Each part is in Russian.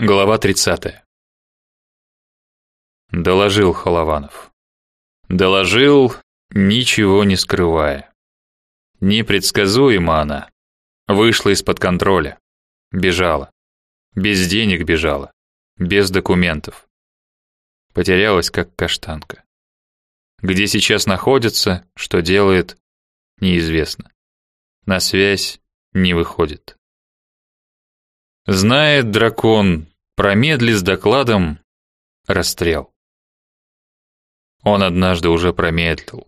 Глава 30. Доложил Холованов. Доложил, ничего не скрывая. Непредсказуема она. Вышла из-под контроля. Бежала. Без денег бежала. Без документов. Потерялась, как каштанка. Где сейчас находится, что делает, неизвестно. На связь не выходит. Знает дракон, промедли с докладом расстрел. Он однажды уже промедлил,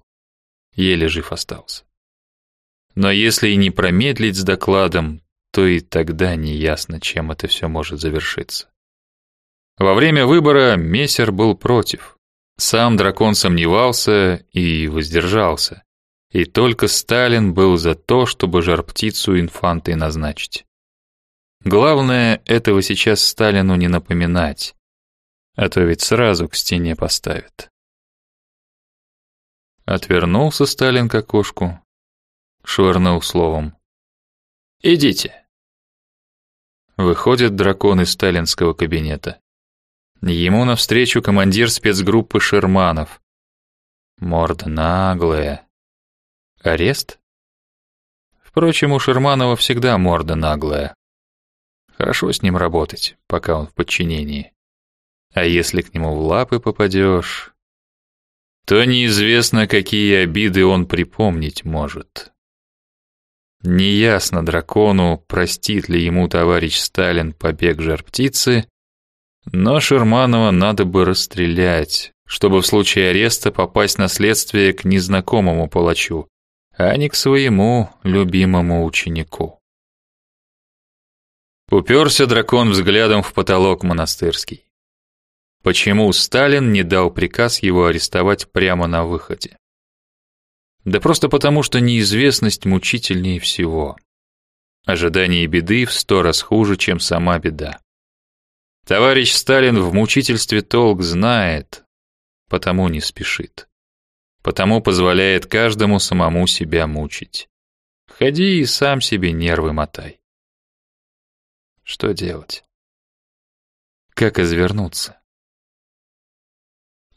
еле жив остался. Но если и не промедлить с докладом, то и тогда неясно, чем это все может завершиться. Во время выбора Мессер был против. Сам дракон сомневался и воздержался. И только Сталин был за то, чтобы жар-птицу инфантой назначить. Главное, этого сейчас Сталину не напоминать, а то ведь сразу к стене поставят. Отвернулся Сталин к окошку, швырнул словом. «Идите». Выходит дракон из сталинского кабинета. Ему навстречу командир спецгруппы Шерманов. Морда наглая. Арест? Впрочем, у Шерманова всегда морда наглая. Хорошо с ним работать, пока он в подчинении. А если к нему в лапы попадешь, то неизвестно, какие обиды он припомнить может. Неясно дракону, простит ли ему товарищ Сталин побег жар-птицы, но Шерманова надо бы расстрелять, чтобы в случае ареста попасть на следствие к незнакомому палачу, а не к своему любимому ученику. Уперся дракон взглядом в потолок монастырский. Почему Сталин не дал приказ его арестовать прямо на выходе? Да просто потому, что неизвестность мучительнее всего. Ожидание беды в сто раз хуже, чем сама беда. Товарищ Сталин в мучительстве толк знает, потому не спешит. Потому позволяет каждому самому себя мучить. Ходи и сам себе нервы мотай. Что делать? Как извернуться?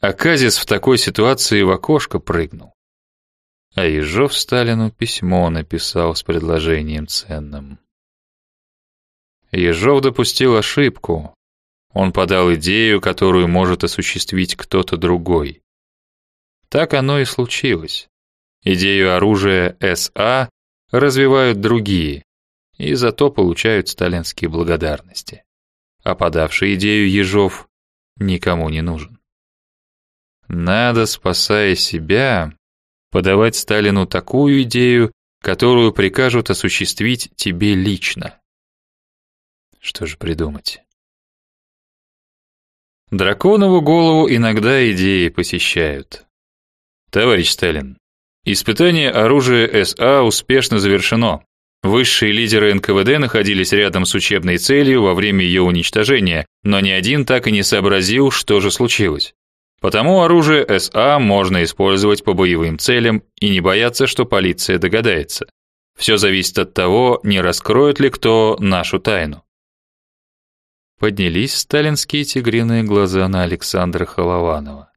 Аказис в такой ситуации в окошко прыгнул. А Ежов Сталину письмо написал с предложением ценным. Ежов допустил ошибку. Он подал идею, которую может осуществить кто-то другой. Так оно и случилось. Идею оружия СА развивают другие, и за то получают сталинские благодарности. А подавший идею Ежов никому не нужен. Надо, спасая себя, подавать Сталину такую идею, которую прикажут осуществить тебе лично. Что же придумать? Драконову голову иногда идеи посещают. Товарищ Сталин, испытание оружия СА успешно завершено. Высшие лидеры НКВД находились рядом с учебной целью во время ее уничтожения, но ни один так и не сообразил, что же случилось. Потому оружие СА можно использовать по боевым целям и не бояться, что полиция догадается. Все зависит от того, не раскроет ли кто нашу тайну. Поднялись сталинские тигриные глаза на Александра Холованова.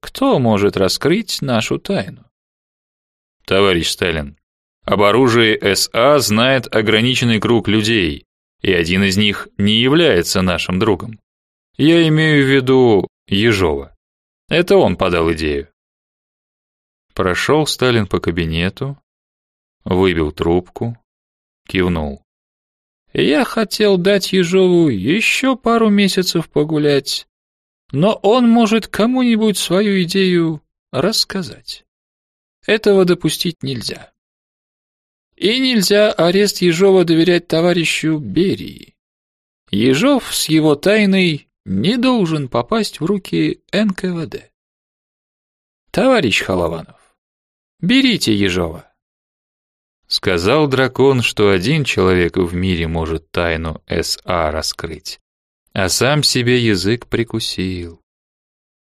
Кто может раскрыть нашу тайну? Товарищ Сталин, об оружии СА знает ограниченный круг людей, и один из них не является нашим другом. Я имею в виду Ежова. Это он подал идею. Прошел Сталин по кабинету, выбил трубку, кивнул. Я хотел дать Ежову еще пару месяцев погулять, но он может кому-нибудь свою идею рассказать. Этого допустить нельзя. И нельзя арест Ежова доверять товарищу Берии. Ежов с его тайной не должен попасть в руки НКВД. Товарищ Холованов, берите Ежова. Сказал дракон, что один человек в мире может тайну СА раскрыть, а сам себе язык прикусил.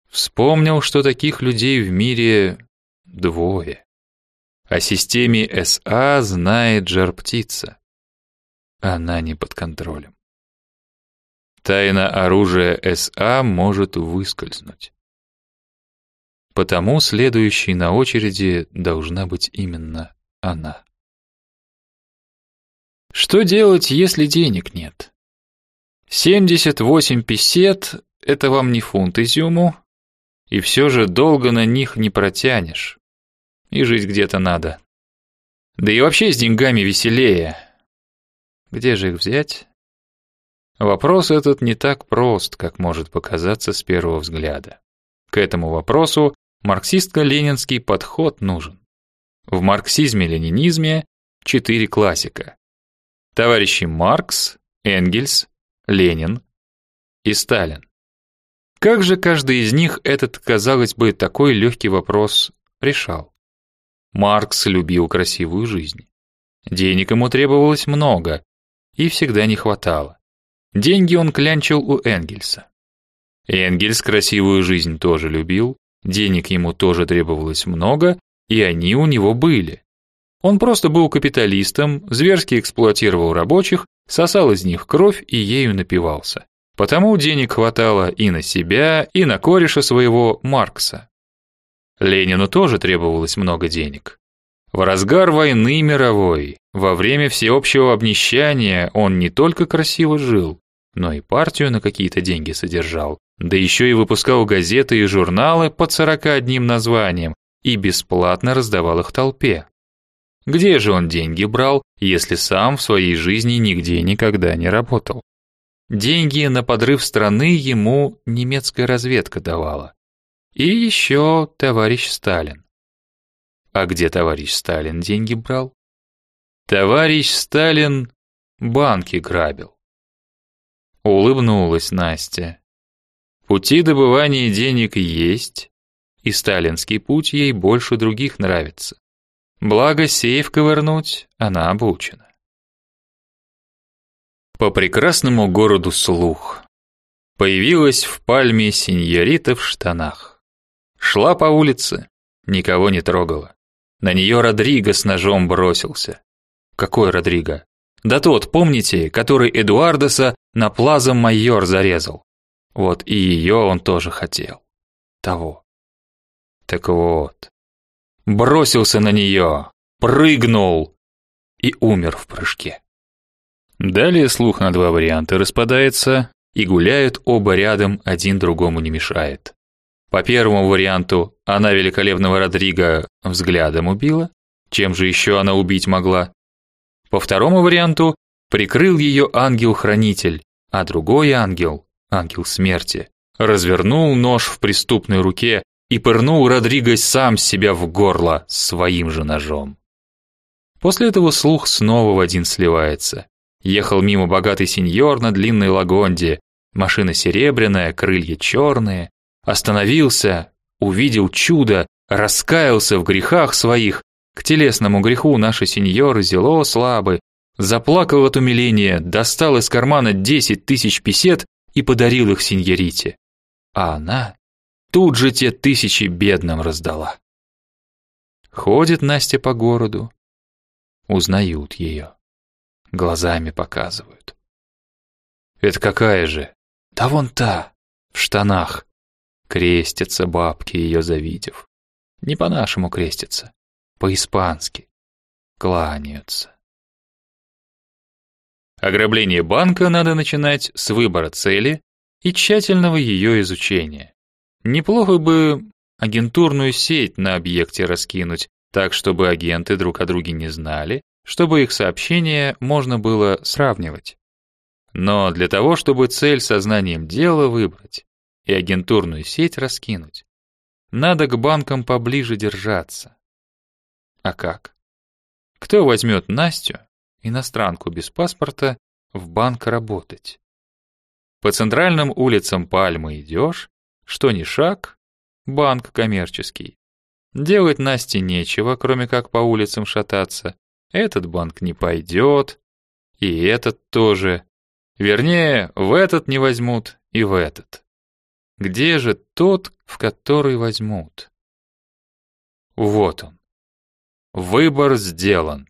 Вспомнил, что таких людей в мире двое. О системе СА знает жар-птица. Она не под контролем. тайна оружия СА может выскользнуть. Потому следующей на очереди должна быть именно она. Что делать, если денег нет? 78 песет — это вам не фунт изюму, и все же долго на них не протянешь. И жить где-то надо. Да и вообще с деньгами веселее. Где же их взять? Вопрос этот не так прост, как может показаться с первого взгляда. К этому вопросу марксистско-ленинский подход нужен. В марксизме-ленинизме четыре классика. Товарищи Маркс, Энгельс, Ленин и Сталин. Как же каждый из них этот, казалось бы, такой легкий вопрос решал? Маркс любил красивую жизнь. Денег ему требовалось много, и всегда не хватало. Деньги он клянчил у Энгельса. Энгельс красивую жизнь тоже любил, денег ему тоже требовалось много, и они у него были. Он просто был капиталистом, зверски эксплуатировал рабочих, сосал из них кровь и ею напивался. Потому денег хватало и на себя, и на кореша своего Маркса. Ленину тоже требовалось много денег. В разгар войны мировой, во время всеобщего обнищания он не только красиво жил, но и партию на какие-то деньги содержал, да еще и выпускал газеты и журналы под 41 названием и бесплатно раздавал их толпе. Где же он деньги брал, если сам в своей жизни нигде никогда не работал? Деньги на подрыв страны ему немецкая разведка давала. И еще товарищ Сталин. А где товарищ Сталин деньги брал? Товарищ Сталин банки грабил. Улыбнулась Настя. Пути добывания денег есть, и сталинский путь ей больше других нравится. Благо сейф ковырнуть она обучена. По прекрасному городу слух. Появилась в пальме сеньорита в штанах. Шла по улице, никого не трогала. На нее Родриго с ножом бросился. Какой Родриго? Да тот, помните, который Эдуардеса на Плаза Майор зарезал. Вот и ее он тоже хотел. Того. Так вот. Бросился на нее, прыгнул и умер в прыжке. Далее слух на два варианта распадается, и гуляют оба рядом, один другому не мешает. По первому варианту она великолепного Родриго взглядом убила, чем же еще она убить могла? По второму варианту прикрыл ее ангел-хранитель, а другой ангел, ангел смерти, развернул нож в преступной руке и пырнул Родриго сам себя в горло своим же ножом. После этого слух снова в один сливается. Ехал мимо богатый сеньор на длинной лагонде, машина серебряная, крылья черные. Остановился, увидел чудо, раскаялся в грехах своих. К телесному греху наши сеньоры зело слабы. Заплакал от умиления, достал из кармана десять тысяч песет и подарил их сеньорите. А она тут же те тысячи бедным раздала. Ходит Настя по городу, узнают ее глазами показывают. Это какая же? Да вон та, в штанах. Крестятся бабки ее завидев. Не по-нашему крестятся, по-испански. Кланяются. Ограбление банка надо начинать с выбора цели и тщательного ее изучения. Неплохо бы агентурную сеть на объекте раскинуть, так чтобы агенты друг о друге не знали, чтобы их сообщения можно было сравнивать. Но для того, чтобы цель сознанием дела выбрать и агентурную сеть раскинуть, надо к банкам поближе держаться. А как? Кто возьмет Настю, иностранку без паспорта, в банк работать? По центральным улицам Пальмы идешь, что ни шаг, банк коммерческий. Делать Насте нечего, кроме как по улицам шататься, этот банк не пойдет, и этот тоже. Вернее, в этот не возьмут, и в этот. Где же тот, в который возьмут? Вот он. Выбор сделан.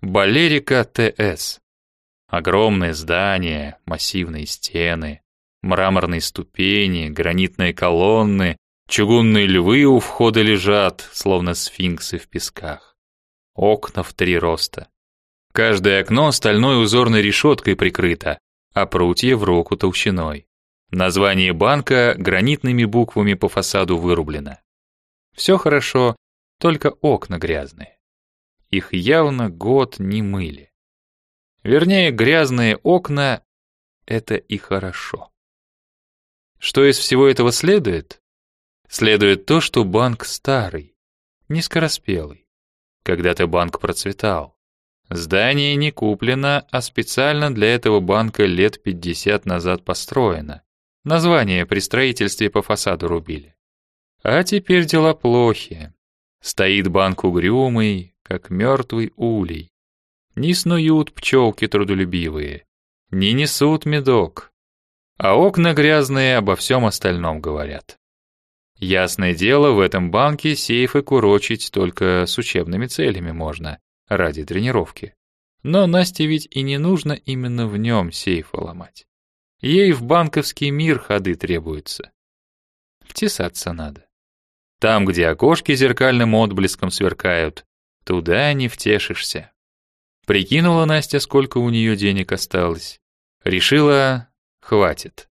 Балерика ТС. Огромное здание, массивные стены, мраморные ступени, гранитные колонны, чугунные львы у входа лежат, словно сфинксы в песках. Окна в три роста. Каждое окно стальной узорной решеткой прикрыто, а прутья в руку толщиной. Название банка гранитными буквами по фасаду вырублено. Все хорошо, только окна грязные. Их явно год не мыли. Вернее, грязные окна — это и хорошо. Что из всего этого следует? Следует то, что банк старый, не скороспелый. Когда-то банк процветал. Здание не куплено, а специально для этого банка лет 50 назад построено. Название при строительстве по фасаду рубили. А теперь дела плохи. Стоит банк угрюмый, как мертвый улей. Не снуют пчелки трудолюбивые, не несут медок. А окна грязные обо всем остальном говорят. Ясное дело, в этом банке сейфы курочить только с учебными целями можно, ради тренировки. Но Насте ведь и не нужно именно в нем сейфы ломать. Ей в банковский мир ходы требуются. Втесаться надо. Там, где окошки зеркальным отблеском сверкают, туда не втешишься. Прикинула Настя, сколько у нее денег осталось. Решила, хватит.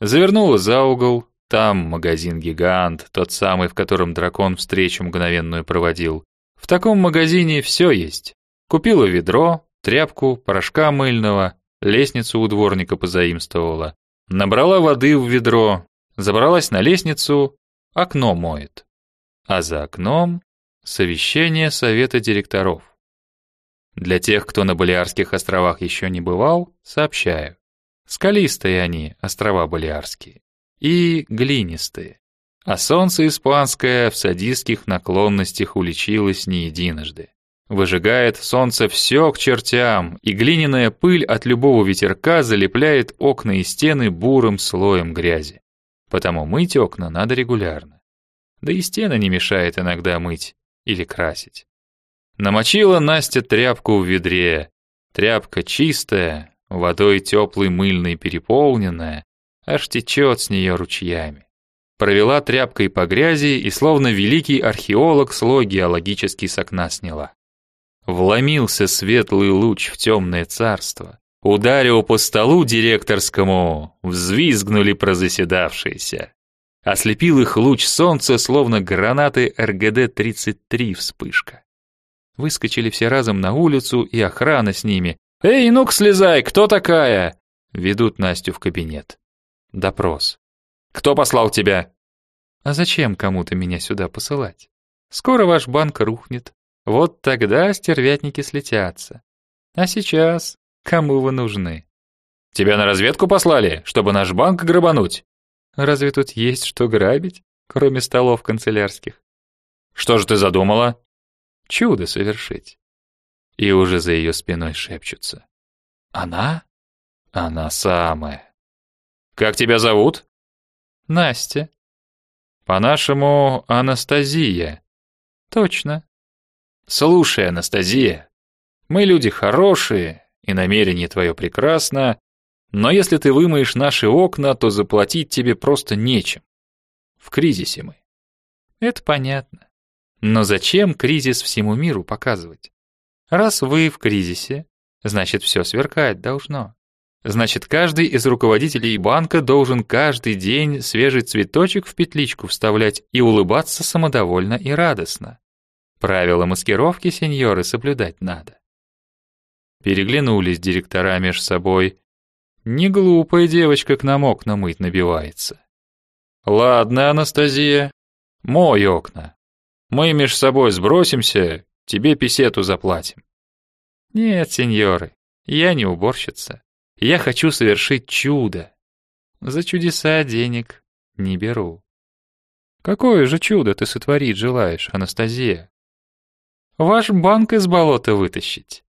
Завернула за угол, там магазин-гигант, тот самый, в котором дракон встречу мгновенную проводил. В таком магазине все есть. Купила ведро, тряпку, порошка мыльного, лестницу у дворника позаимствовала. Набрала воды в ведро, забралась на лестницу, окно моет. А за окном совещание совета директоров. Для тех, кто на Балиарских островах еще не бывал, сообщаю. Скалистые они, острова Балиарские, и глинистые. А солнце испанское в садистских наклонностях уличилось не единожды. Выжигает солнце все к чертям, и глиняная пыль от любого ветерка залепляет окна и стены бурым слоем грязи. Потому мыть окна надо регулярно. Да и стены не мешает иногда мыть или красить. Намочила Настя тряпку в ведре. Тряпка чистая, водой теплой мыльной переполненная, аж течет с нее ручьями. Провела тряпкой по грязи и словно великий археолог слой геологический с окна сняла. Вломился светлый луч в темное царство. Ударил по столу директорскому, взвизгнули прозаседавшиеся. Ослепил их луч солнца, словно гранаты РГД-33 вспышка. Выскочили все разом на улицу, и охрана с ними. «Эй, ну-ка слезай, кто такая?» Ведут Настю в кабинет. Допрос. «Кто послал тебя?» «А зачем кому-то меня сюда посылать? Скоро ваш банк рухнет, вот тогда стервятники слетятся. А сейчас кому вы нужны? Тебя на разведку послали, чтобы наш банк грабануть? Разве тут есть что грабить, кроме столов канцелярских? Что же ты задумала? Чудо совершить. И уже за ее спиной шепчутся. Она? Она самая. Как тебя зовут? Настя. По-нашему, Анастасия. Точно. Слушай, Анастасия, мы люди хорошие, и намерение твое прекрасно, но если ты вымоешь наши окна, то заплатить тебе просто нечем. В кризисе мы. Это понятно. Но зачем кризис всему миру показывать? Раз вы в кризисе, значит все сверкать должно. Значит, каждый из руководителей банка должен каждый день свежий цветочек в петличку вставлять и улыбаться самодовольно и радостно. Правила маскировки, сеньоры, соблюдать надо. Переглянулись директора меж собой. Не глупая девочка к нам окна мыть набивается. Ладно, Анастасия, мой окна. Мы меж собой сбросимся, тебе писету заплатим. Нет, сеньоры, я не уборщица. Я хочу совершить чудо. За чудеса денег не беру. Какое же чудо ты сотворить желаешь, Анастасия? Ваш банк из болота вытащить.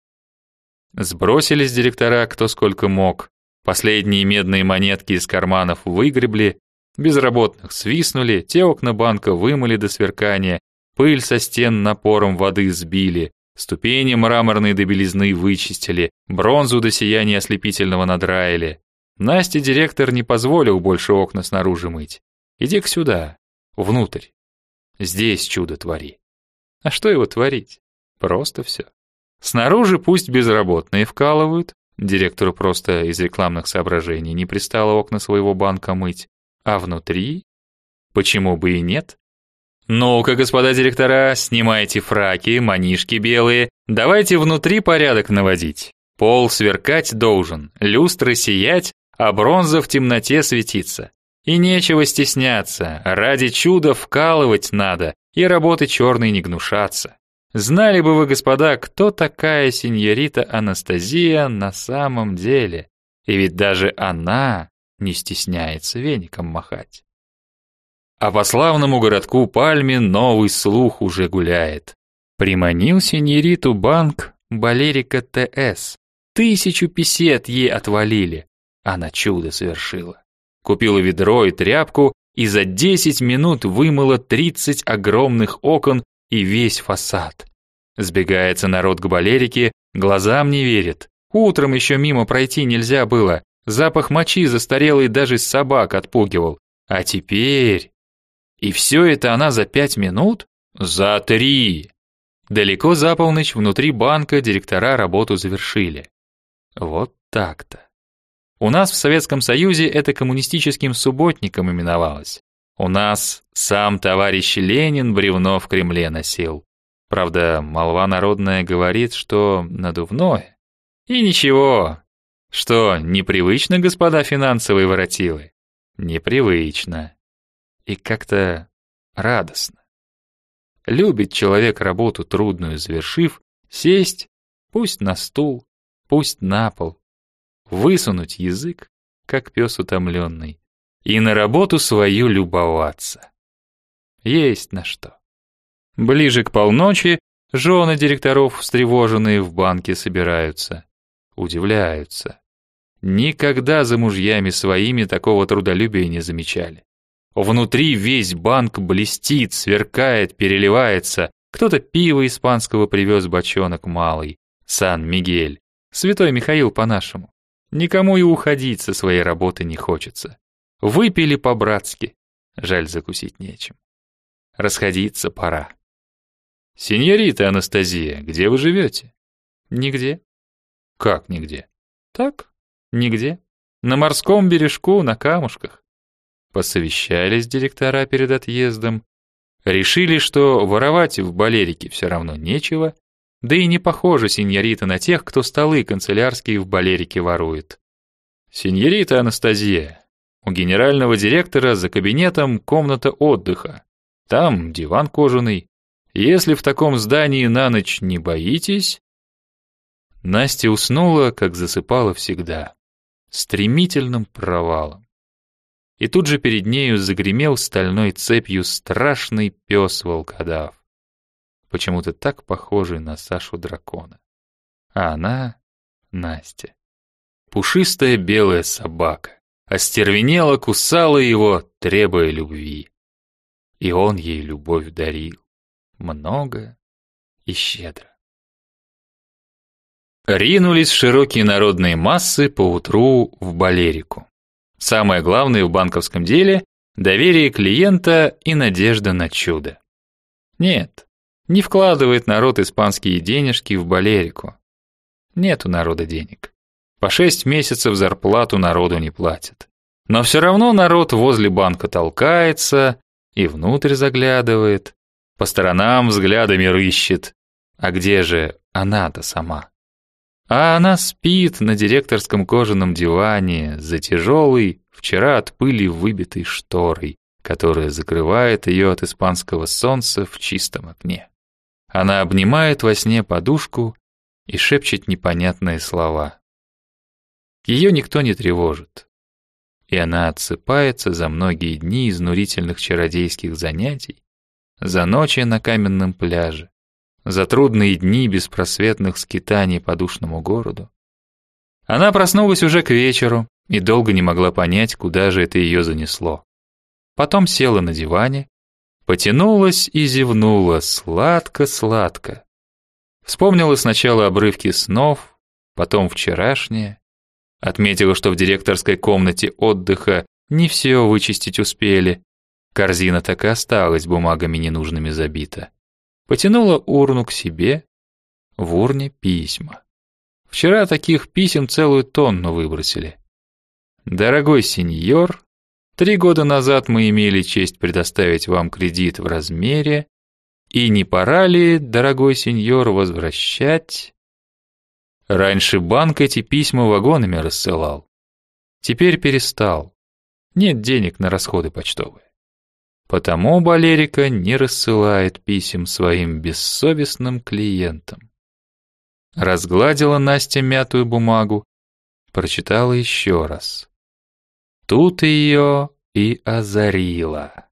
Сбросились директора кто сколько мог. Последние медные монетки из карманов выгребли, безработных свистнули, те окна банка вымыли до сверкания, пыль со стен напором воды сбили, Ступени мраморные до белизны вычистили, бронзу до сияния ослепительного надраили. Насте директор не позволил больше окна снаружи мыть. Иди-ка сюда, внутрь. Здесь чудо твори. А что его творить? Просто все. Снаружи пусть безработные вкалывают, директору просто из рекламных соображений не пристало окна своего банка мыть, а внутри? Почему бы и нет? «Ну-ка, господа директора, снимайте фраки, манишки белые, давайте внутри порядок наводить. Пол сверкать должен, люстры сиять, а бронза в темноте светиться. И нечего стесняться, ради чуда вкалывать надо, и работы черной не гнушаться. Знали бы вы, господа, кто такая сеньорита Анастасия на самом деле. И ведь даже она не стесняется веником махать. А по славному городку Пальме новый слух уже гуляет. Приманил сеньориту банк Балерика ТС. Тысячу песет ей отвалили. Она чудо совершила. Купила ведро и тряпку и за 10 минут вымыла 30 огромных окон и весь фасад. Сбегается народ к Балерике, глазам не верит. Утром еще мимо пройти нельзя было. Запах мочи застарелый даже собак отпугивал. А теперь... И все это она за пять минут? За три! Далеко за полночь внутри банка директора работу завершили. Вот так-то. У нас в Советском Союзе это коммунистическим субботником именовалось. У нас сам товарищ Ленин бревно в Кремле носил. Правда, молва народная говорит, что надувное. И ничего. Что, непривычно, господа финансовые воротилы? Непривычно и как-то радостно. Любит человек работу трудную завершив, сесть, пусть на стул, пусть на пол, высунуть язык, как пес утомленный, и на работу свою любоваться. Есть на что. Ближе к полночи жены директоров, встревоженные в банке, собираются. Удивляются. Никогда за мужьями своими такого трудолюбия не замечали. Внутри весь банк блестит, сверкает, переливается. Кто-то пиво испанского привез бочонок малый. Сан-Мигель. Святой Михаил по-нашему. Никому и уходить со своей работы не хочется. Выпили по-братски. Жаль, закусить нечем. Расходиться пора. «Синьорита Анастасия, где вы живете?» «Нигде». «Как нигде?» «Так, нигде. На морском бережку, на камушках. Посовещались директора перед отъездом, решили, что воровать в балерике все равно нечего, да и не похожа сеньорита на тех, кто столы канцелярские в балерике ворует. Сеньорита Анастасия, у генерального директора за кабинетом комната отдыха. Там диван кожаный. Если в таком здании на ночь не боитесь... Настя уснула, как засыпала всегда, стремительным провалом и тут же перед нею загремел стальной цепью страшный пес-волкодав, почему-то так похожий на Сашу дракона. А она — Настя. Пушистая белая собака, остервенела, кусала его, требуя любви. И он ей любовь дарил, много и щедро. Ринулись широкие народные массы поутру в Балерику. Самое главное в банковском деле – доверие клиента и надежда на чудо. Нет, не вкладывает народ испанские денежки в балерику. Нет у народа денег. По шесть месяцев зарплату народу не платят. Но все равно народ возле банка толкается и внутрь заглядывает, по сторонам взглядами рыщет. А где же она-то сама? А она спит на директорском кожаном диване за тяжелой, вчера от пыли выбитой шторой, которая закрывает ее от испанского солнца в чистом окне. Она обнимает во сне подушку и шепчет непонятные слова. Ее никто не тревожит, и она отсыпается за многие дни изнурительных чародейских занятий, за ночи на каменном пляже, за трудные дни беспросветных скитаний по душному городу. Она проснулась уже к вечеру и долго не могла понять, куда же это ее занесло. Потом села на диване, потянулась и зевнула сладко-сладко. Вспомнила сначала обрывки снов, потом вчерашнее. Отметила, что в директорской комнате отдыха не все вычистить успели. Корзина так и осталась бумагами ненужными забита. Потянула урну к себе. В урне письма. Вчера таких писем целую тонну выбросили. Дорогой сеньор, три года назад мы имели честь предоставить вам кредит в размере, и не пора ли, дорогой сеньор, возвращать? Раньше банк эти письма вагонами рассылал. Теперь перестал. Нет денег на расходы почтовые. Потому Балерика не рассылает писем своим бессовестным клиентам. Разгладила Настя мятую бумагу, прочитала еще раз. Тут ее и озарило.